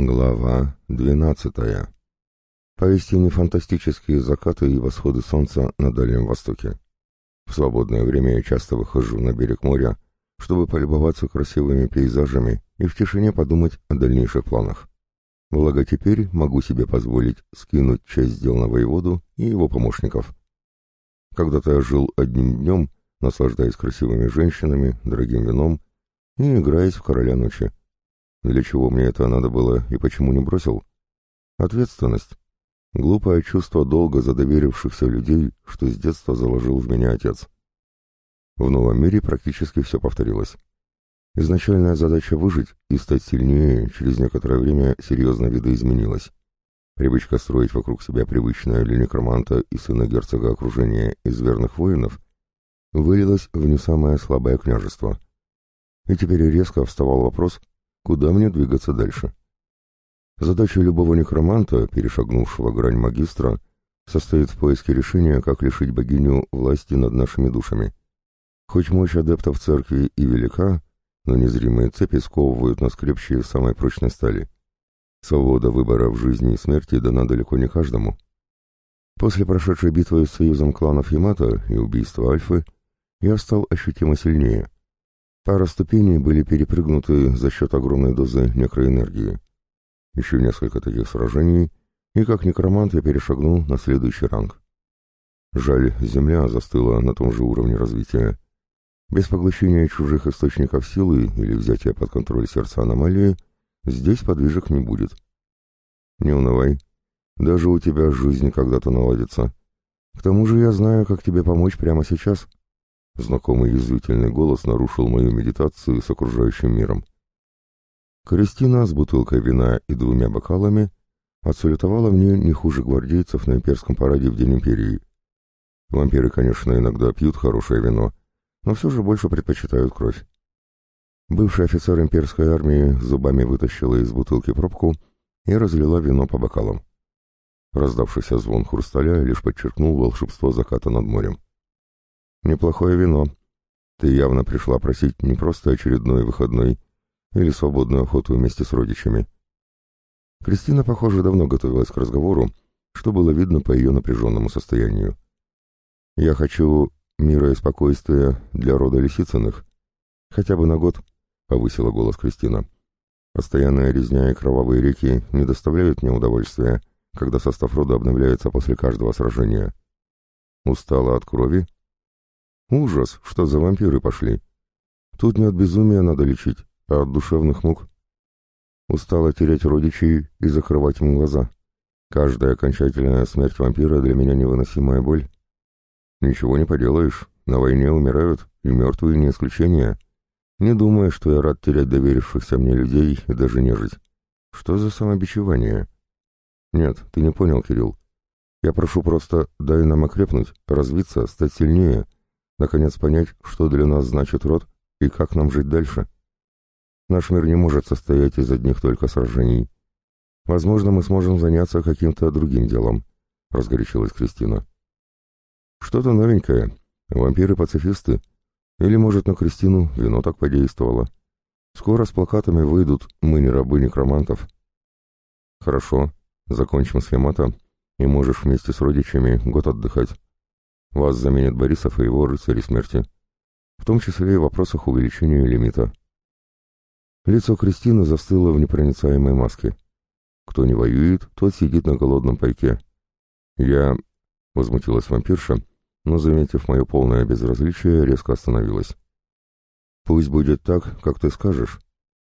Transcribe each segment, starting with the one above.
Глава двенадцатая. Поистине фантастические закаты и восходы солнца на Дальнем Востоке. В свободное время я часто выхожу на берег моря, чтобы полюбоваться красивыми пейзажами и в тишине подумать о дальнейших планах. Благо теперь могу себе позволить скинуть часть дел на воеводу и его помощников. Когда-то я жил одним днем, наслаждаясь красивыми женщинами, дорогим вином и играясь в короля ночи. Для чего мне это надо было и почему не бросил? Ответственность. Глупое чувство долга за доверившихся людей, что с детства заложил в меня отец. В новом мире практически все повторилось. Изначальная задача выжить и стать сильнее через некоторое время серьезно видоизменилась. Привычка строить вокруг себя привычное для некроманта и сына герцога окружение из верных воинов вылилась в не самое слабое княжество. И теперь резко вставал вопрос, куда мне двигаться дальше. Задача любого некроманта, перешагнувшего грань магистра, состоит в поиске решения, как лишить богиню власти над нашими душами. Хоть мощь адептов церкви и велика, но незримые цепи сковывают нас крепче самой прочной стали. Свобода выбора в жизни и смерти дана далеко не каждому. После прошедшей битвы с союзом кланов Ямато и убийства Альфы я стал ощутимо сильнее — Пара ступеней были перепрыгнуты за счет огромной дозы некроэнергии. Еще несколько таких сражений, и как некромант я перешагнул на следующий ранг. Жаль, Земля застыла на том же уровне развития. Без поглощения чужих источников силы или взятия под контроль сердца аномалии здесь подвижек не будет. Не унывай. Даже у тебя жизнь когда-то наладится. К тому же я знаю, как тебе помочь прямо сейчас. Знакомый язвительный голос нарушил мою медитацию с окружающим миром. Кристина с бутылкой вина и двумя бокалами отсалютовала мне не хуже гвардейцев на имперском параде в День Империи. Вампиры, конечно, иногда пьют хорошее вино, но все же больше предпочитают кровь. Бывший офицер имперской армии зубами вытащила из бутылки пробку и разлила вино по бокалам. Раздавшийся звон хрусталя лишь подчеркнул волшебство заката над морем. Неплохое вино. Ты явно пришла просить не просто очередной выходной или свободную охоту вместе с родичами. Кристина, похоже, давно готовилась к разговору, что было видно по ее напряженному состоянию. «Я хочу мира и спокойствия для рода Лисицыных. Хотя бы на год», — повысила голос Кристина. «Постоянная резня и кровавые реки не доставляют мне удовольствия, когда состав рода обновляется после каждого сражения. Устала от крови?» Ужас, что за вампиры пошли. Тут не от безумия надо лечить, а от душевных мук. Устала терять родичей и закрывать им глаза. Каждая окончательная смерть вампира для меня невыносимая боль. Ничего не поделаешь, на войне умирают, и мертвые не исключение. Не думая, что я рад терять доверившихся мне людей и даже нежить. Что за самобичевание? Нет, ты не понял, Кирилл. Я прошу просто дай нам окрепнуть, развиться, стать сильнее — наконец понять, что для нас значит род и как нам жить дальше. Наш мир не может состоять из одних только сражений. Возможно, мы сможем заняться каким-то другим делом, — разгорячилась Кристина. Что-то новенькое. Вампиры-пацифисты. Или, может, на Кристину вино так подействовало. Скоро с плакатами выйдут «Мы не рабы некромантов». Хорошо, закончим с Ямато, и можешь вместе с родичами год отдыхать. Вас заменят Борисов и его рыцари смерти, в том числе и в вопросах увеличения лимита. Лицо Кристины застыло в непроницаемой маске. Кто не воюет, тот сидит на голодном пайке. Я... — возмутилась вампирша, но, заметив мое полное безразличие, резко остановилась. «Пусть будет так, как ты скажешь.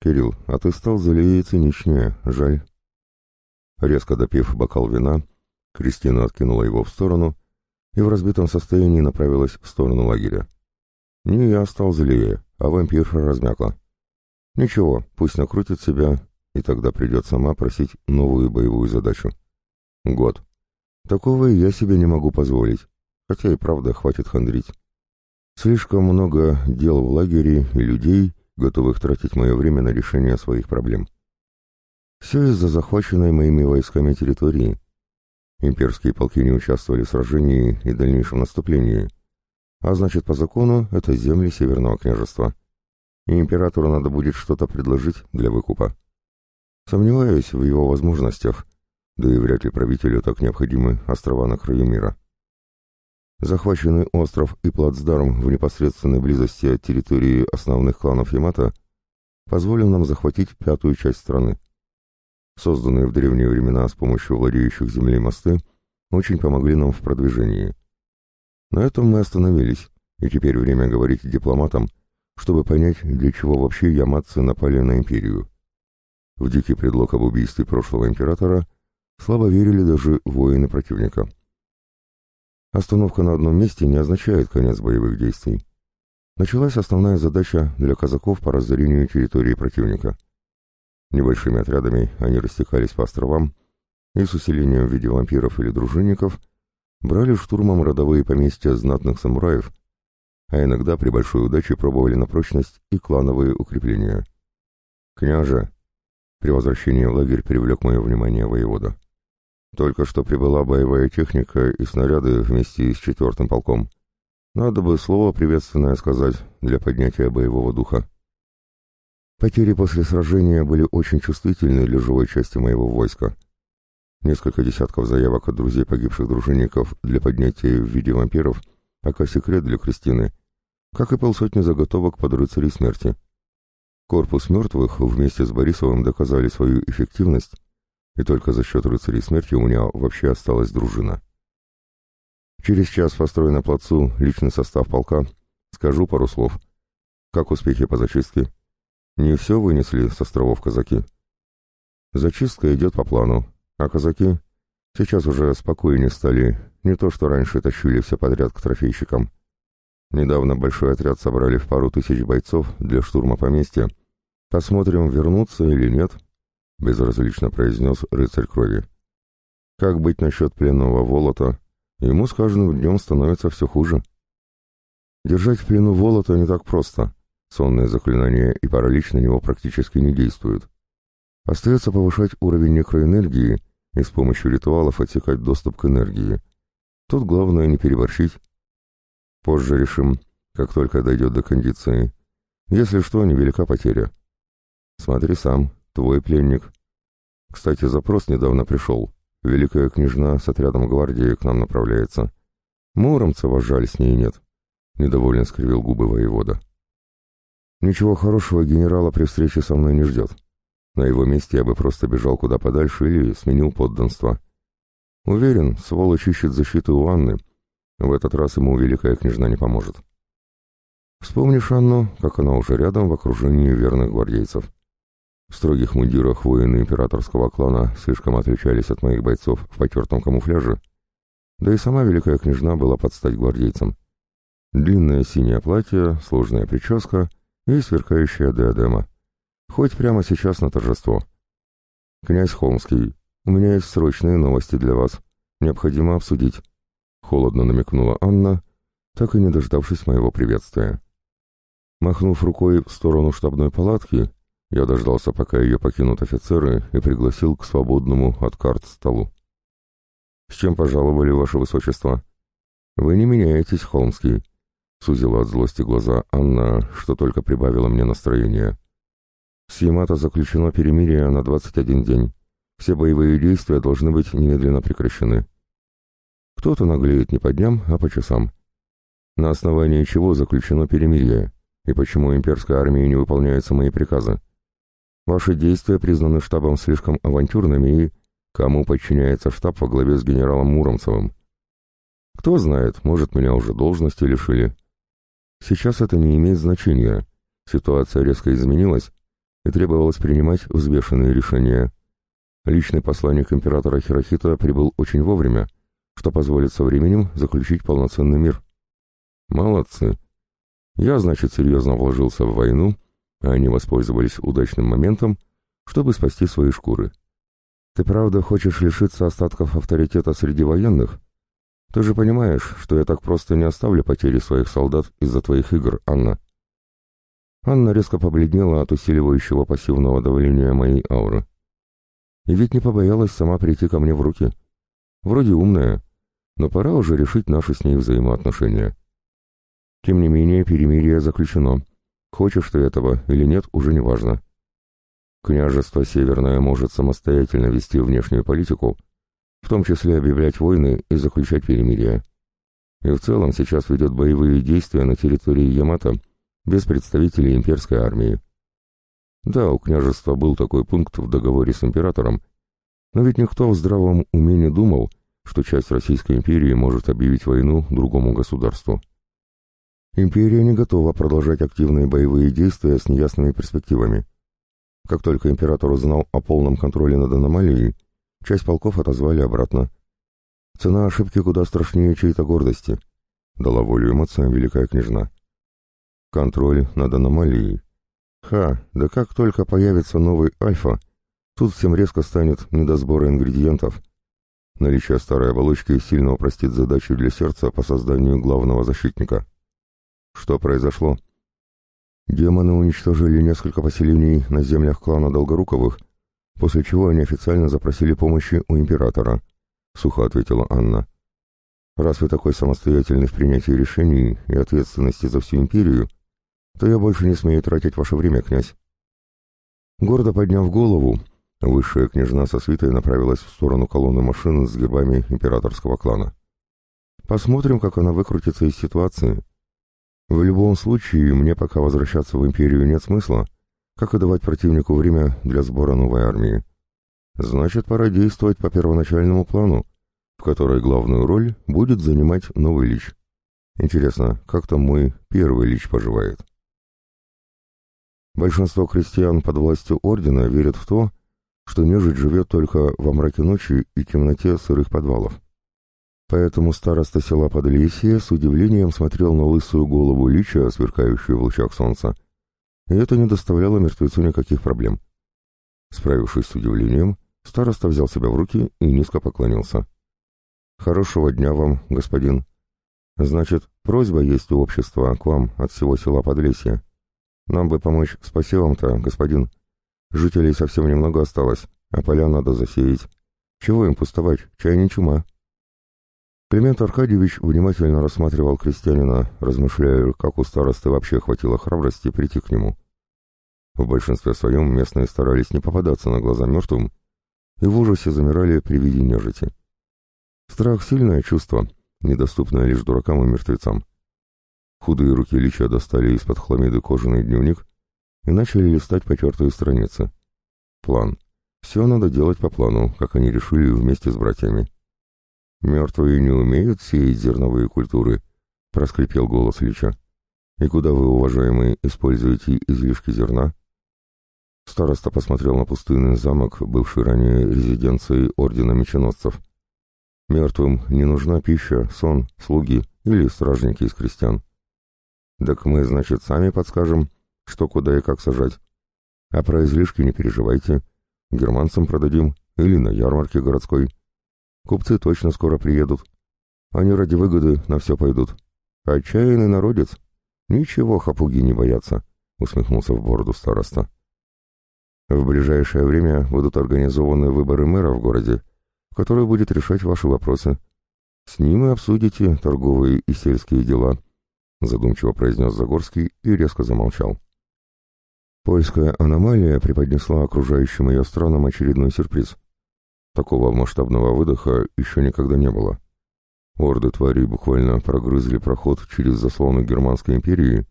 Кирилл, а ты стал злее и циничнее, жаль». Резко допив бокал вина, Кристина откинула его в сторону и в разбитом состоянии направилась в сторону лагеря. Не я стал злее, а вампирша размякла. Ничего, пусть накрутит себя, и тогда придет сама просить новую боевую задачу. Год. Такого я себе не могу позволить, хотя и правда хватит хандрить. Слишком много дел в лагере и людей, готовых тратить мое время на решение своих проблем. Все из-за захваченной моими войсками территории, Имперские полки не участвовали в сражении и дальнейшем наступлении, а значит, по закону это земли Северного княжества. И императору надо будет что-то предложить для выкупа. Сомневаюсь в его возможностях, да и вряд ли правителю так необходимы острова на краю мира. Захваченный остров и плацдарм в непосредственной близости от территории основных кланов Ямато позволил нам захватить пятую часть страны. Созданные в древние времена с помощью владеющих землей мосты очень помогли нам в продвижении. На этом мы остановились, и теперь время говорить дипломатам, чтобы понять, для чего вообще яматцы напали на империю. В дикий предлог об убийстве прошлого императора слабо верили даже воины противника. Остановка на одном месте не означает конец боевых действий. Началась основная задача для казаков по разорению территории противника. Небольшими отрядами они растекались по островам и с усилением в виде вампиров или дружинников брали штурмом родовые поместья знатных самураев, а иногда при большой удаче пробовали на прочность и клановые укрепления. «Княже!» При возвращении в лагерь привлек мое внимание воевода. Только что прибыла боевая техника и снаряды вместе с четвертым полком. Надо бы слово приветственное сказать для поднятия боевого духа. Потери после сражения были очень чувствительны для живой части моего войска. Несколько десятков заявок от друзей погибших дружинников для поднятия в виде вампиров, пока секрет для Кристины, как и полсотни заготовок под рыцарей смерти. Корпус мертвых вместе с Борисовым доказали свою эффективность, и только за счет рыцарей смерти у меня вообще осталась дружина. Через час построю на плацу личный состав полка, скажу пару слов. Как успехи по зачистке? Не все вынесли с островов казаки. Зачистка идет по плану, а казаки сейчас уже спокойнее стали, не то что раньше тащили все подряд к трофейщикам. Недавно большой отряд собрали в пару тысяч бойцов для штурма поместья. Посмотрим, вернуться или нет, — безразлично произнес рыцарь крови. Как быть насчет пленного Волота? Ему с каждым днем становится все хуже. Держать в плену Волота не так просто. Сонные заклинания и паралич на него практически не действуют. Остается повышать уровень некроэнергии и с помощью ритуалов отсекать доступ к энергии. Тут главное не переборщить. Позже решим, как только дойдет до кондиции. Если что, невелика потеря. Смотри сам, твой пленник. Кстати, запрос недавно пришел. Великая княжна с отрядом гвардии к нам направляется. Муромца жаль с ней нет. Недовольно скривил губы воевода. Ничего хорошего генерала при встрече со мной не ждет. На его месте я бы просто бежал куда подальше или сменил подданство. Уверен, сволочь ищет защиту у Анны, в этот раз ему великая княжна не поможет. Вспомнишь Анну, как она уже рядом в окружении верных гвардейцев. В строгих мундирах воины императорского клана слишком отличались от моих бойцов в потертом камуфляже, да и сама великая княжна была под стать гвардейцам. Длинное синее платье, сложная прическа и сверкающая диадема. Хоть прямо сейчас на торжество. «Князь Холмский, у меня есть срочные новости для вас. Необходимо обсудить». Холодно намекнула Анна, так и не дождавшись моего приветствия. Махнув рукой в сторону штабной палатки, я дождался, пока ее покинут офицеры, и пригласил к свободному от карт столу. «С чем пожаловали, ваше высочество?» «Вы не меняетесь, Холмский», — сузила от злости глаза Анна, что только прибавило мне настроение. «С Ямато заключено перемирие на 21 день. Все боевые действия должны быть немедленно прекращены. Кто-то наглеет не по дням, а по часам. На основании чего заключено перемирие, и почему имперская армия не выполняются мои приказы? Ваши действия признаны штабом слишком авантюрными и... Кому подчиняется штаб во главе с генералом Муромцевым? Кто знает, может, меня уже должности лишили. Сейчас это не имеет значения. Ситуация резко изменилась, и требовалось принимать взвешенные решения. Личный посланник императора Хирохита прибыл очень вовремя, что позволит со временем заключить полноценный мир. Молодцы. Я, значит, серьезно вложился в войну, а они воспользовались удачным моментом, чтобы спасти свои шкуры. Ты правда хочешь лишиться остатков авторитета среди военных? Ты же понимаешь, что я так просто не оставлю потери своих солдат из-за твоих игр, Анна. Анна резко побледнела от усиливающего пассивного давления моей ауры. И ведь не побоялась сама прийти ко мне в руки. Вроде умная, но пора уже решить наши с ней взаимоотношения. Тем не менее, перемирие заключено. Хочешь ты этого или нет, уже не важно. Княжество Северное может самостоятельно вести внешнюю политику, в том числе объявлять войны и заключать перемирия. И в целом сейчас ведет боевые действия на территории Ямато без представителей имперской армии. Да, у княжества был такой пункт в договоре с императором, но ведь никто в здравом уме не думал, что часть Российской империи может объявить войну другому государству. Империя не готова продолжать активные боевые действия с неясными перспективами. Как только император узнал о полном контроле над аномалией, часть полков отозвали обратно. Цена ошибки куда страшнее чьей-то гордости, дала волю эмоциям великая княжна. Контроль над аномалией. Ха, да как только появится новый альфа, тут всем резко станет не до сбора ингредиентов. Наличие старой оболочки сильно упростит задачу для сердца по созданию главного защитника. Что произошло? Демоны уничтожили несколько поселений на землях клана Долгоруковых, после чего они официально запросили помощи у императора, — сухо ответила Анна. «Раз вы такой самостоятельный в принятии решений и ответственности за всю империю, то я больше не смею тратить ваше время, князь». Гордо подняв голову, высшая княжна со свитой направилась в сторону колонны машин с гербами императорского клана. «Посмотрим, как она выкрутится из ситуации», в любом случае, мне пока возвращаться в империю нет смысла, как и давать противнику время для сбора новой армии. Значит, пора действовать по первоначальному плану, в которой главную роль будет занимать новый лич. Интересно, как там мой первый лич поживает? Большинство крестьян под властью ордена верят в то, что нежить живет только во мраке ночи и темноте сырых подвалов. Поэтому староста села Подлесье с удивлением смотрел на лысую голову лича, сверкающую в лучах солнца, и это не доставляло мертвецу никаких проблем. Справившись с удивлением, староста взял себя в руки и низко поклонился. «Хорошего дня вам, господин. Значит, просьба есть у общества к вам от всего села Подлесье. Нам бы помочь с посевом-то, господин. Жителей совсем немного осталось, а поля надо засеять. Чего им пустовать, чай не чума». Климент Аркадьевич внимательно рассматривал крестьянина, размышляя, как у старосты вообще хватило храбрости прийти к нему. В большинстве своем местные старались не попадаться на глаза мертвым и в ужасе замирали при виде нежити. Страх — сильное чувство, недоступное лишь дуракам и мертвецам. Худые руки Лича достали из-под хламиды кожаный дневник и начали листать потертые страницы. План. Все надо делать по плану, как они решили вместе с братьями. «Мертвые не умеют сеять зерновые культуры», — проскрипел голос Лича. «И куда вы, уважаемые, используете излишки зерна?» Староста посмотрел на пустынный замок, бывший ранее резиденцией Ордена Меченосцев. «Мертвым не нужна пища, сон, слуги или стражники из крестьян. Так мы, значит, сами подскажем, что куда и как сажать. А про излишки не переживайте. Германцам продадим или на ярмарке городской. Купцы точно скоро приедут. Они ради выгоды на все пойдут. Отчаянный народец. Ничего хапуги не боятся, усмехнулся в бороду староста. В ближайшее время будут организованы выборы мэра в городе, который будет решать ваши вопросы. С ним и обсудите торговые и сельские дела, задумчиво произнес Загорский и резко замолчал. Польская аномалия преподнесла окружающим ее странам очередной сюрприз. Такого масштабного выдоха еще никогда не было. Орды тварей буквально прогрызли проход через заслоны Германской империи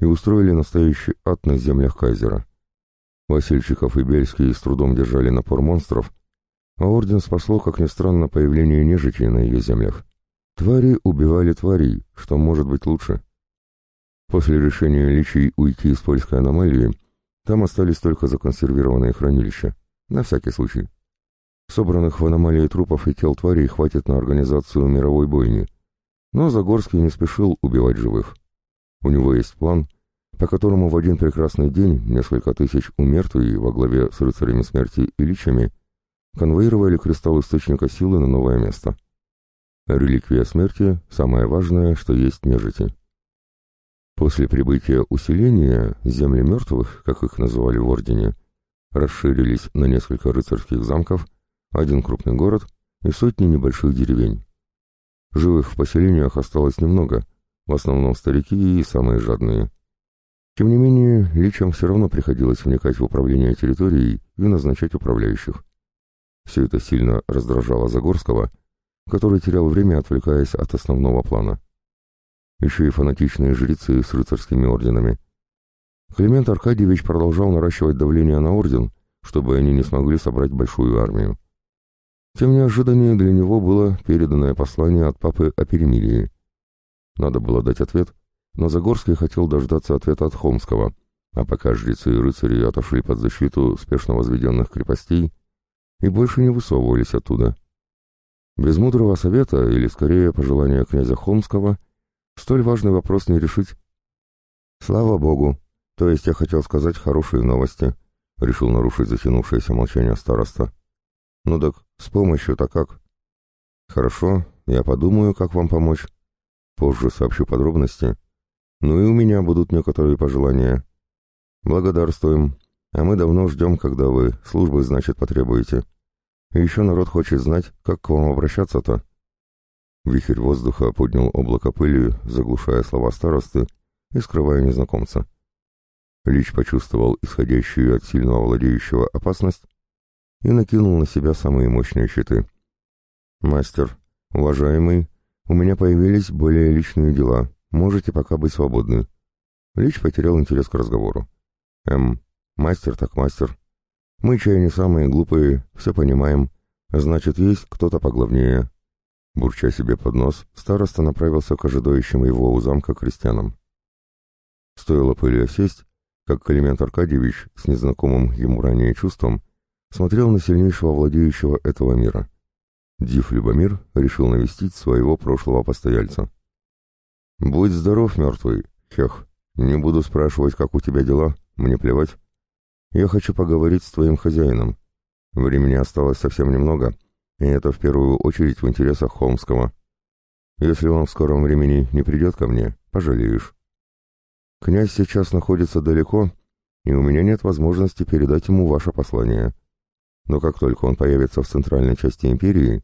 и устроили настоящий ад на землях Кайзера. Васильчиков и Бельский с трудом держали напор монстров, а орден спасло, как ни странно, появление нежити на ее землях. Твари убивали тварей, что может быть лучше. После решения личий уйти из польской аномалии, там остались только законсервированные хранилища, на всякий случай. Собранных в аномалии трупов и тел тварей хватит на организацию мировой бойни. Но Загорский не спешил убивать живых. У него есть план, по которому в один прекрасный день несколько тысяч умертвий во главе с рыцарями смерти и личами конвоировали кристалл источника силы на новое место. Реликвия смерти – самое важное, что есть нежити. После прибытия усиления земли мертвых, как их называли в Ордене, расширились на несколько рыцарских замков – один крупный город и сотни небольших деревень. Живых в поселениях осталось немного, в основном старики и самые жадные. Тем не менее, личам все равно приходилось вникать в управление территорией и назначать управляющих. Все это сильно раздражало Загорского, который терял время, отвлекаясь от основного плана. Еще и фанатичные жрецы с рыцарскими орденами. Климент Аркадьевич продолжал наращивать давление на орден, чтобы они не смогли собрать большую армию. Тем неожиданнее для него было переданное послание от папы о перемирии. Надо было дать ответ, но Загорский хотел дождаться ответа от Холмского, а пока жрецы и рыцари отошли под защиту спешно возведенных крепостей и больше не высовывались оттуда. Без мудрого совета, или скорее пожелания князя Холмского, столь важный вопрос не решить. Слава богу, то есть я хотел сказать хорошие новости, решил нарушить затянувшееся молчание староста. Ну так, с помощью-то как? Хорошо, я подумаю, как вам помочь. Позже сообщу подробности. Ну и у меня будут некоторые пожелания. Благодарствуем. А мы давно ждем, когда вы службы, значит, потребуете. И еще народ хочет знать, как к вам обращаться-то. Вихрь воздуха поднял облако пыли, заглушая слова старосты и скрывая незнакомца. Лич почувствовал исходящую от сильного владеющего опасность и накинул на себя самые мощные щиты. «Мастер, уважаемый, у меня появились более личные дела. Можете пока быть свободны». Лич потерял интерес к разговору. «Эм, мастер так мастер. Мы чай не самые глупые, все понимаем. Значит, есть кто-то поглавнее». Бурча себе под нос, староста направился к ожидающим его у замка крестьянам. Стоило пыли осесть, как Климент Аркадьевич с незнакомым ему ранее чувством смотрел на сильнейшего владеющего этого мира. Див Любомир решил навестить своего прошлого постояльца. «Будь здоров, мертвый, Хех. Не буду спрашивать, как у тебя дела, мне плевать. Я хочу поговорить с твоим хозяином. Времени осталось совсем немного, и это в первую очередь в интересах Холмского. Если он в скором времени не придет ко мне, пожалеешь. Князь сейчас находится далеко, и у меня нет возможности передать ему ваше послание но как только он появится в центральной части империи,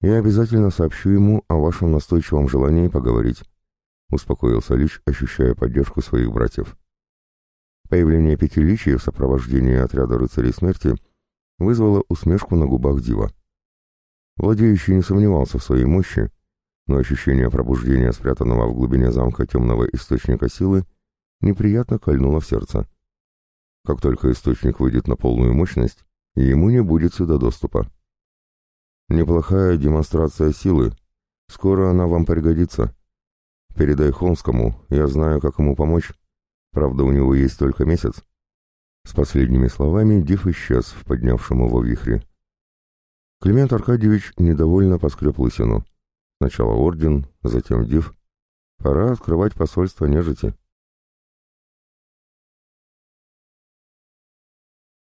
я обязательно сообщу ему о вашем настойчивом желании поговорить», — успокоился Лич, ощущая поддержку своих братьев. Появление пяти личий в сопровождении отряда рыцарей смерти вызвало усмешку на губах Дива. Владеющий не сомневался в своей мощи, но ощущение пробуждения спрятанного в глубине замка темного источника силы неприятно кольнуло в сердце. Как только источник выйдет на полную мощность, и ему не будет сюда доступа. Неплохая демонстрация силы. Скоро она вам пригодится. Передай Холмскому, я знаю, как ему помочь. Правда, у него есть только месяц. С последними словами Див исчез в поднявшем его вихре. Климент Аркадьевич недовольно поскреб лысину. Сначала орден, затем Див. Пора открывать посольство нежити.